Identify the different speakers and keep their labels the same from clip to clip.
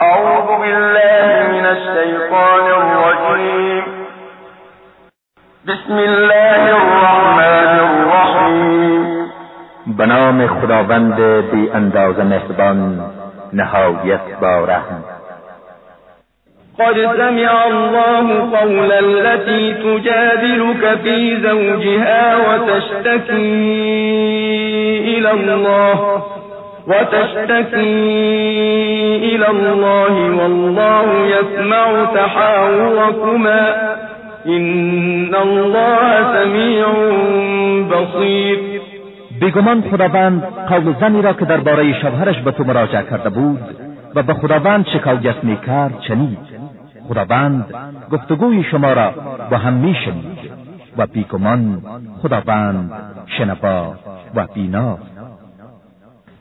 Speaker 1: أعوذ بالله من الشيطان الرجيم
Speaker 2: بسم الله الرحمن الرحیم بنام نام خداوند بی اندازه مهربان نهایت با رحم
Speaker 1: قد سمع الله قول التي تجادلك في زوجها وتشتكي الى الله وتشتكي إلى الله والله يسمع تحاوركما
Speaker 2: إن الله سمیع بصیر بیگمان خداوند قول زنی را که درباره شوهرش به تو مراجعه کرده بود و به خداوند شکایت میکرد چنید خداوند گفتگوی شما را با هم میشنید و بیگمان خداوند شنوا و بیناست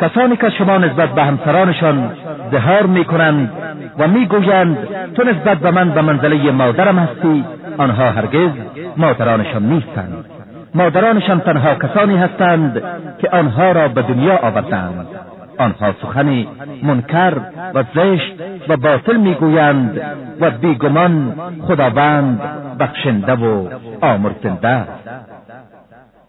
Speaker 2: کسانی که شما نسبت به همسرانشان دهار می کنند و می گویند تو نسبت به من به منزله مادرم هستی آنها هرگز مادرانشان نیستند مادرانشان تنها کسانی هستند که آنها را به دنیا آوردند آنها سخنی منکر و زشت و باطل میگویند و بیگمان خداوند بخشنده و آمرزنده است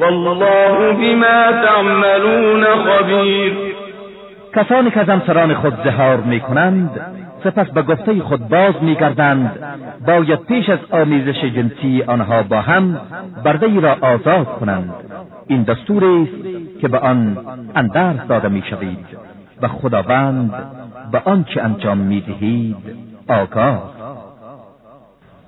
Speaker 1: والله بما تعملون خبیر
Speaker 2: کسانی که از همسران خود زهار می کنند سپس به گفته خود باز می گردند باید پیش از آمیزش جنسی آنها با هم برده را آزاد کنند این دستور است که به آن اندرس داده می شوید و خداوند به آنچه انجام می دهید آگاه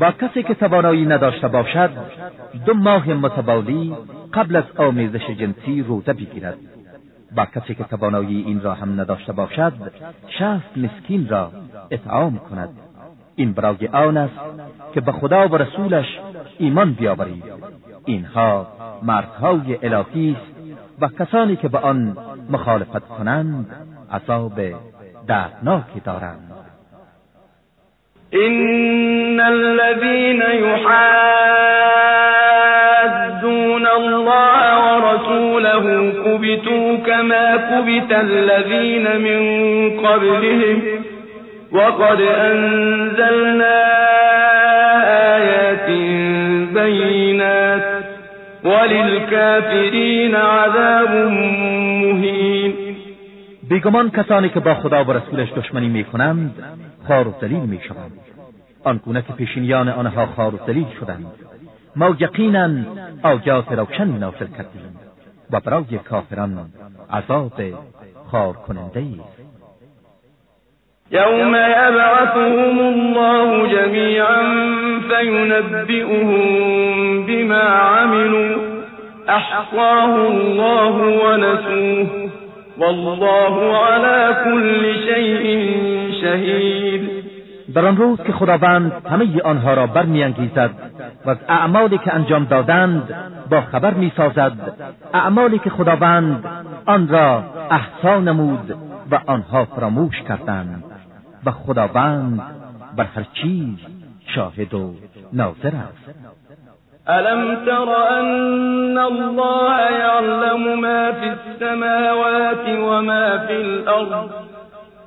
Speaker 2: با کسی که توانایی نداشته باشد دو ماه متبالی قبل از آمیزش جنسی روزه بگیرد با کسی که توانایی این را هم نداشته باشد شست مسکین را اطعام کند این برای آن است که به خدا و رسولش ایمان بیاورید اینها مردهای الهی است و کسانی که به آن مخالفت کنند عذاب دردناکی دارند
Speaker 1: كبتوا كما كبت الذين من قبلهم وقد أنزلنا آيات بينات
Speaker 2: وللكافرين عذاب مهين بگمان کسانی که با خدا و رسولش دشمنی می کنند خار و دلیل می شوند آنگونه که پیشینیان آنها خار و دلیل شدند ما یقینا آجات روشن ناصر کردیم و برای کافران عذاب خار کننده است
Speaker 1: یوم یبعثهم الله جميعا فینبئهم بما عملوا احصاه الله ونسوه
Speaker 2: والله على كل
Speaker 1: شيء شهيد
Speaker 2: در آن روز که خداوند همه آنها را برمیانگیزد و از اعمالی که انجام دادند با خبر میسازد اعمالی که خداوند آن را احسا نمود و آنها فراموش کردند و خداوند بر هر چیز شاهد و ناظر است
Speaker 1: الم تر ان الله يعلم ما في السماوات وما في الارض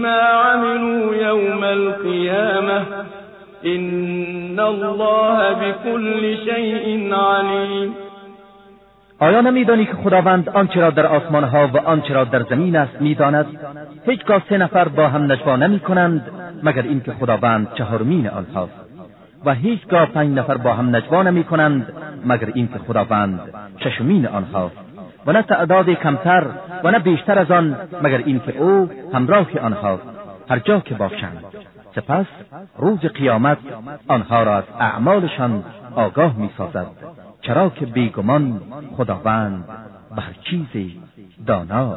Speaker 1: بما عملوا يوم القيامة إن الله بكل شيء عليم
Speaker 2: آیا نمیدانی که خداوند آنچه را در آسمان ها و آنچه را در زمین است میداند هیچگاه سه نفر با هم نجوا نمی کنند مگر اینکه خداوند چهارمین آنهاست و هیچگاه پنج نفر با هم نجوا نمی کنند مگر اینکه خداوند ششمین آنهاست و نه تعداد کمتر و نه بیشتر از آن مگر اینکه او همراه آنها هر جا که باشند سپس روز قیامت آنها را از اعمالشان آگاه می سازد چرا که بیگمان خداوند به هر چیزی دانا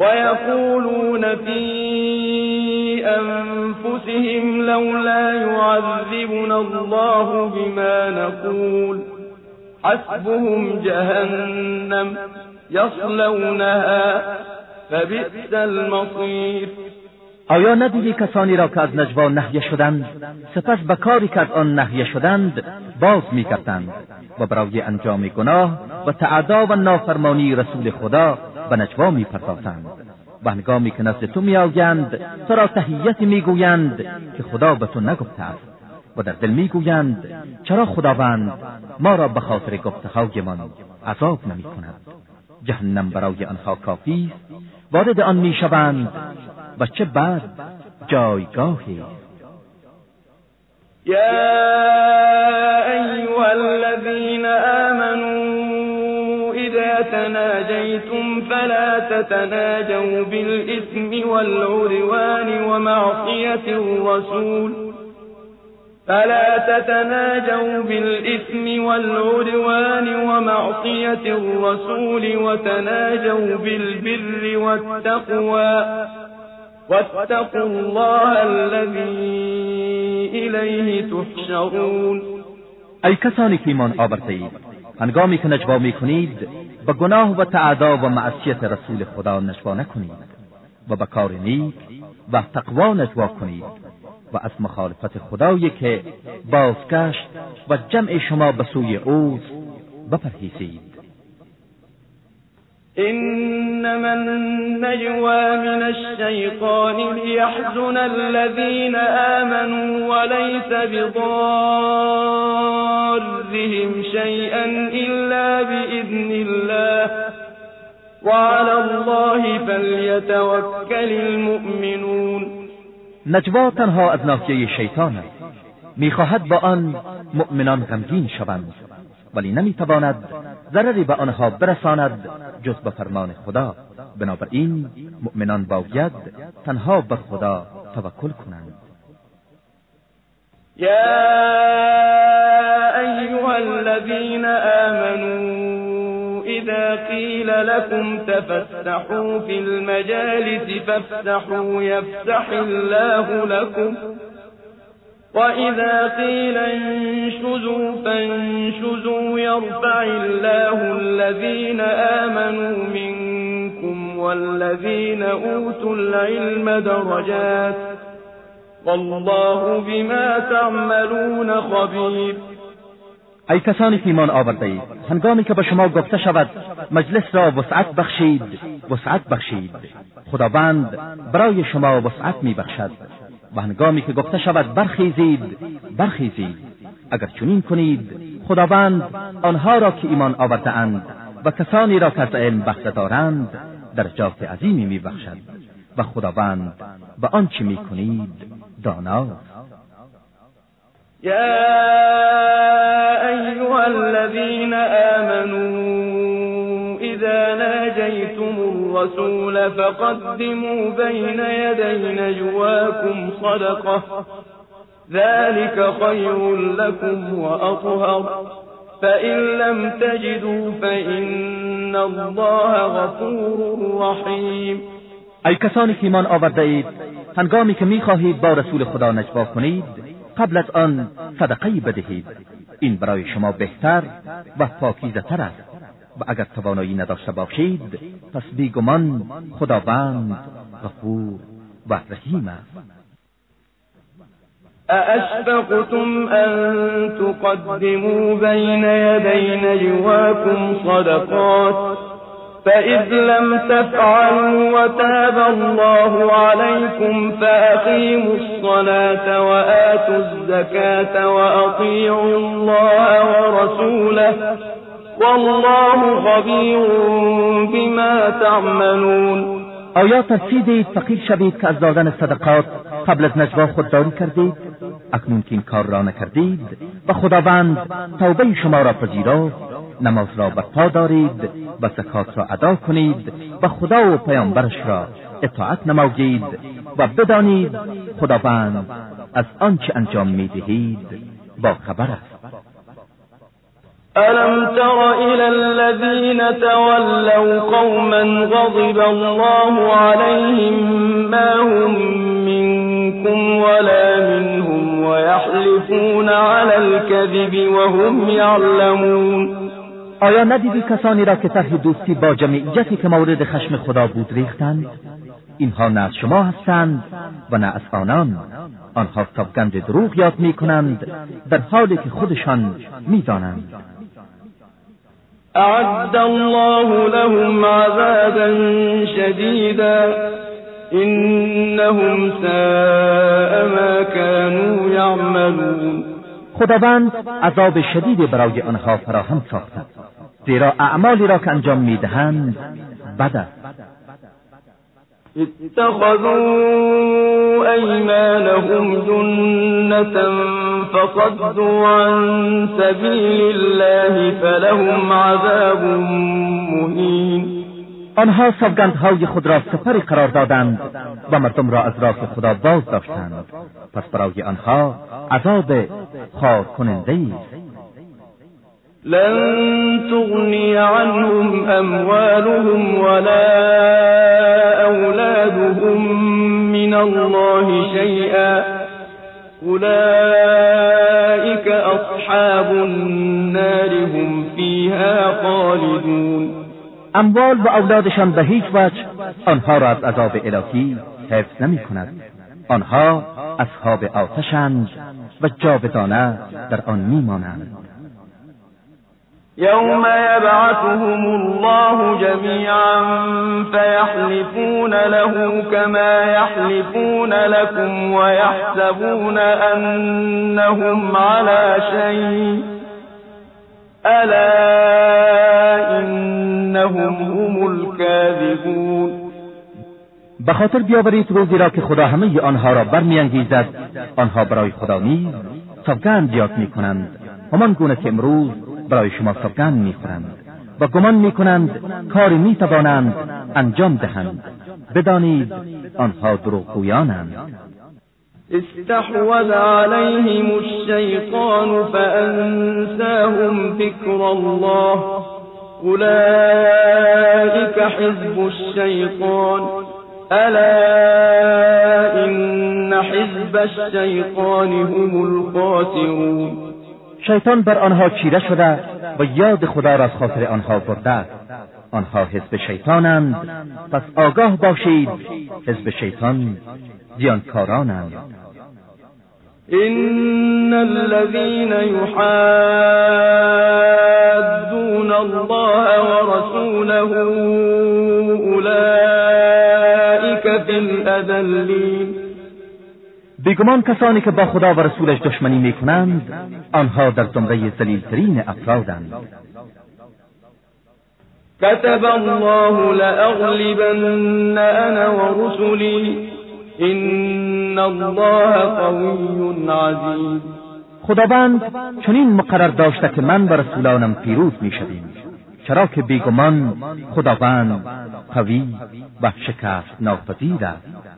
Speaker 1: ويقولون في أنفسهم لولا يعذبنا الله بما نقول حسبهم جهنم يصلونها فبئس المصير
Speaker 2: آیا ندیدی کسانی را که از نجوا نهیه شدند سپس به کاری که از آن نهیه شدند باز میکردند و برای انجام گناه و تعدا و نافرمانی رسول خدا به نجوا پردازند و هنگامی که نزد تو میآیند تو را می میگویند که خدا به تو نگفته است و در دل میگویند چرا خداوند ما را به خاطر من عذاب کند جهنم برای آنها کافی است وارد آن میشوند و چه بعد جایگاهی
Speaker 1: یا ایها الذین آمنوا اذا فلا تتناجوا بالإثم والعدوان ومعصية الرسول فلا تتناجوا بالإثم والعدوان ومعصية الرسول وتناجوا بالبر والتقوى واتقوا الله الذي إليه تحشرون
Speaker 2: أي كسانك من ایمان هنگامی که نجوا می کنید به گناه و تعدا و معصیت رسول خدا نجوا نکنید و به کار نیک و تقوا نجوا کنید و از مخالفت خدایی که بازگشت و جمع شما به سوی اوز بپرهیزید
Speaker 1: إنما النجوى من الشيطان ليحزن الذين آمنوا وليس بضارهم شيئا إلا بإذن الله وعلى الله فليتوكل المؤمنون
Speaker 2: نجوا تنها از ناحیه شیطان است میخواهد با آن مؤمنان غمگین شوند ولی نمیتواند ضرری به آنها برساند جز به فرمان خدا بنابراین مؤمنان باید تنها به خدا توکل کنند
Speaker 1: یا ایها الذین آمنوا اذا قیل لكم تفسحوا في المجالس فافسحوا يفسح الله لكم وإذا قيل انشزوا فانشزوا يرفع الله الذين آمنوا منكم والذين أوتوا العلم درجات والله بما تعملون خبير
Speaker 2: ای کسانی که ایمان آورده هنگامی که به شما گفته شود مجلس را وسعت بخشید وسعت بخشید خداوند برای شما وسعت می بخشد و هنگامی که گفته شود برخیزید برخیزید اگر چنین کنید خداوند آنها را که ایمان آورده اند و کسانی را که از علم دارند دارند درجات عظیمی میبخشد و خداوند به آنچه میکنید داناست
Speaker 1: الرسول فقدموا بين يدي نجواكم صدقة ذلك خير لكم وأطهر فإن لم تجدوا فإن الله غفور رحیم
Speaker 2: ای کسانی که ایمان آورده اید هنگامی که میخواهید با رسول خدا نجوا کنید قبل از آن صدقه بدهید این برای شما بهتر و پاکیزه تر است و اگر توانایی نداشته باشید پس بیگمان خداوند غفور و رحیم است
Speaker 1: أأشفقتم أن تقدموا بين يدي نجواكم صدقات فإذ لم تفعلوا وتاب الله عليكم فأقيموا الصلاة وآتوا الزكاة وأطيعوا الله ورسوله والله خبیر بما تعملون
Speaker 2: آیا ترسیدید فقیر شوید که از دادن صدقات قبل از نجوا خودداری کردید اکنون که این کار را نکردید و خداوند توبه شما را پذیرا نماز را برپا دارید و زکات را ادا کنید و خدا و پیامبرش را اطاعت نمایید و بدانید خداوند از آنچه انجام میدهید با خبر است
Speaker 1: ألم تر إلى الذين تولوا قوما غضب الله عليهم ما هم منكم ولا منهم ويحلفون على الكذب وهم يعلمون
Speaker 2: آیا ندیدی کسانی را که طرح دوستی با جمعیتی که مورد خشم خدا بود ریختند اینها نه از شما هستند و نه از آنان آنها تبگند دروغ یاد می کنند در حالی که خودشان می
Speaker 1: اعد الله لهم عذابا شديدا انهم ساء ما كانوا يعملون
Speaker 2: خداوند عذاب شدید برای آنها فراهم ساختند زیرا اعمالی را که انجام میدهند بد است
Speaker 1: اتخذوا ايمانهم جنة فصدوا عن سبيل الله فلهم عذاب
Speaker 2: مهین آنها سوگندهای خود را سپری قرار دادند و مردم را از راه خدا باز داشتند پس برای آنها عذاب خار کننده است
Speaker 1: لن تغني عنهم اموالهم ولا اولادهم من الله شيئا أولئك أصحاب النار هم فيها
Speaker 2: خالدون اموال و اولادشان به هیچ وجه آنها را از عذاب الهی حفظ نمی آنها اصحاب آتشند و جاودانه در آن میمانند
Speaker 1: يوم يبعثهم الله جميعا فيحلفون له كما يحلفون لكم ويحسبون أنهم على شيء ألا إنهم هم الكاذبون
Speaker 2: به خاطر بیاورید روزی را که خدا همه آنها را برمی انگیزد آنها برای خدا نیز سوگند یاد می کنند همان گونه که امروز برای شما سوگند میخورند و گمان میکنند کاری میتوانند انجام دهند بدانید آنها دروغگویانند
Speaker 1: استحوذ عليهم الشیطان فأنساهم ذكر الله أولئك حزب الشیطان الا إن حزب الشیطان هم الخاسرون
Speaker 2: شیطان بر آنها چیره شده و یاد خدا را از خاطر آنها برده آنها حزب شیطانند پس آگاه باشید حزب شیطان زیانکارانند
Speaker 1: ان الذين يحادون الله ورسوله اولئك في
Speaker 2: بیگمان کسانی که با خدا و رسولش دشمنی میکنند آنها در زمره زلیلترین افرادند
Speaker 1: کتب الله لأغلبن و رسولی، این الله قوی عزيز
Speaker 2: خداوند چنین مقرر داشته که من و رسولانم پیروز می شدیم چرا که بیگمان خداوند قوی و شکست ناپذیر است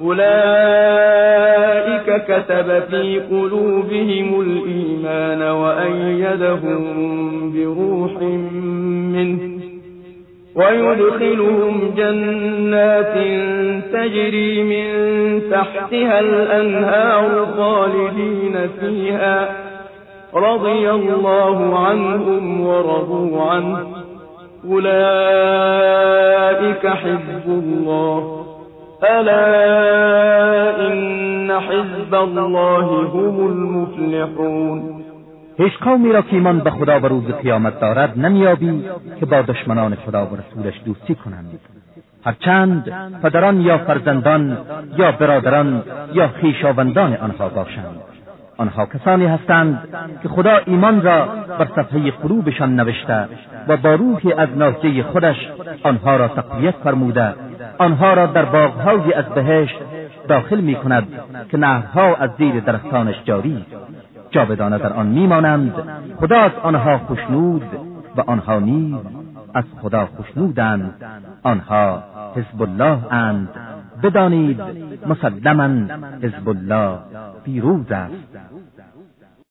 Speaker 1: أولئك كتب في قلوبهم الإيمان وأيدهم بروح منه ويدخلهم جنات تجري من تحتها الأنهار خالدين فيها رضي الله عنهم ورضوا عنه أولئك حب الله ألا إن حزب الله هم المفلحون
Speaker 2: هیچ قومی را که ایمان به خدا و روز قیامت دارد نمیابی که با دشمنان خدا و رسولش دوستی کنند هرچند پدران یا فرزندان یا برادران یا خیشاوندان آنها باشند آنها کسانی هستند که خدا ایمان را بر صفحه قلوبشان نوشته و با روح از ناحیه خودش آنها را تقویت فرموده آنها را در باغهای از بهشت داخل می کند که نهرها از زیر درختانش جاری جاودانه در آن میمانند خدا از آنها خوشنود و آنها نیز از خدا خوشنودند آنها حزب الله اند بدانید مسلما حزب الله پیروز است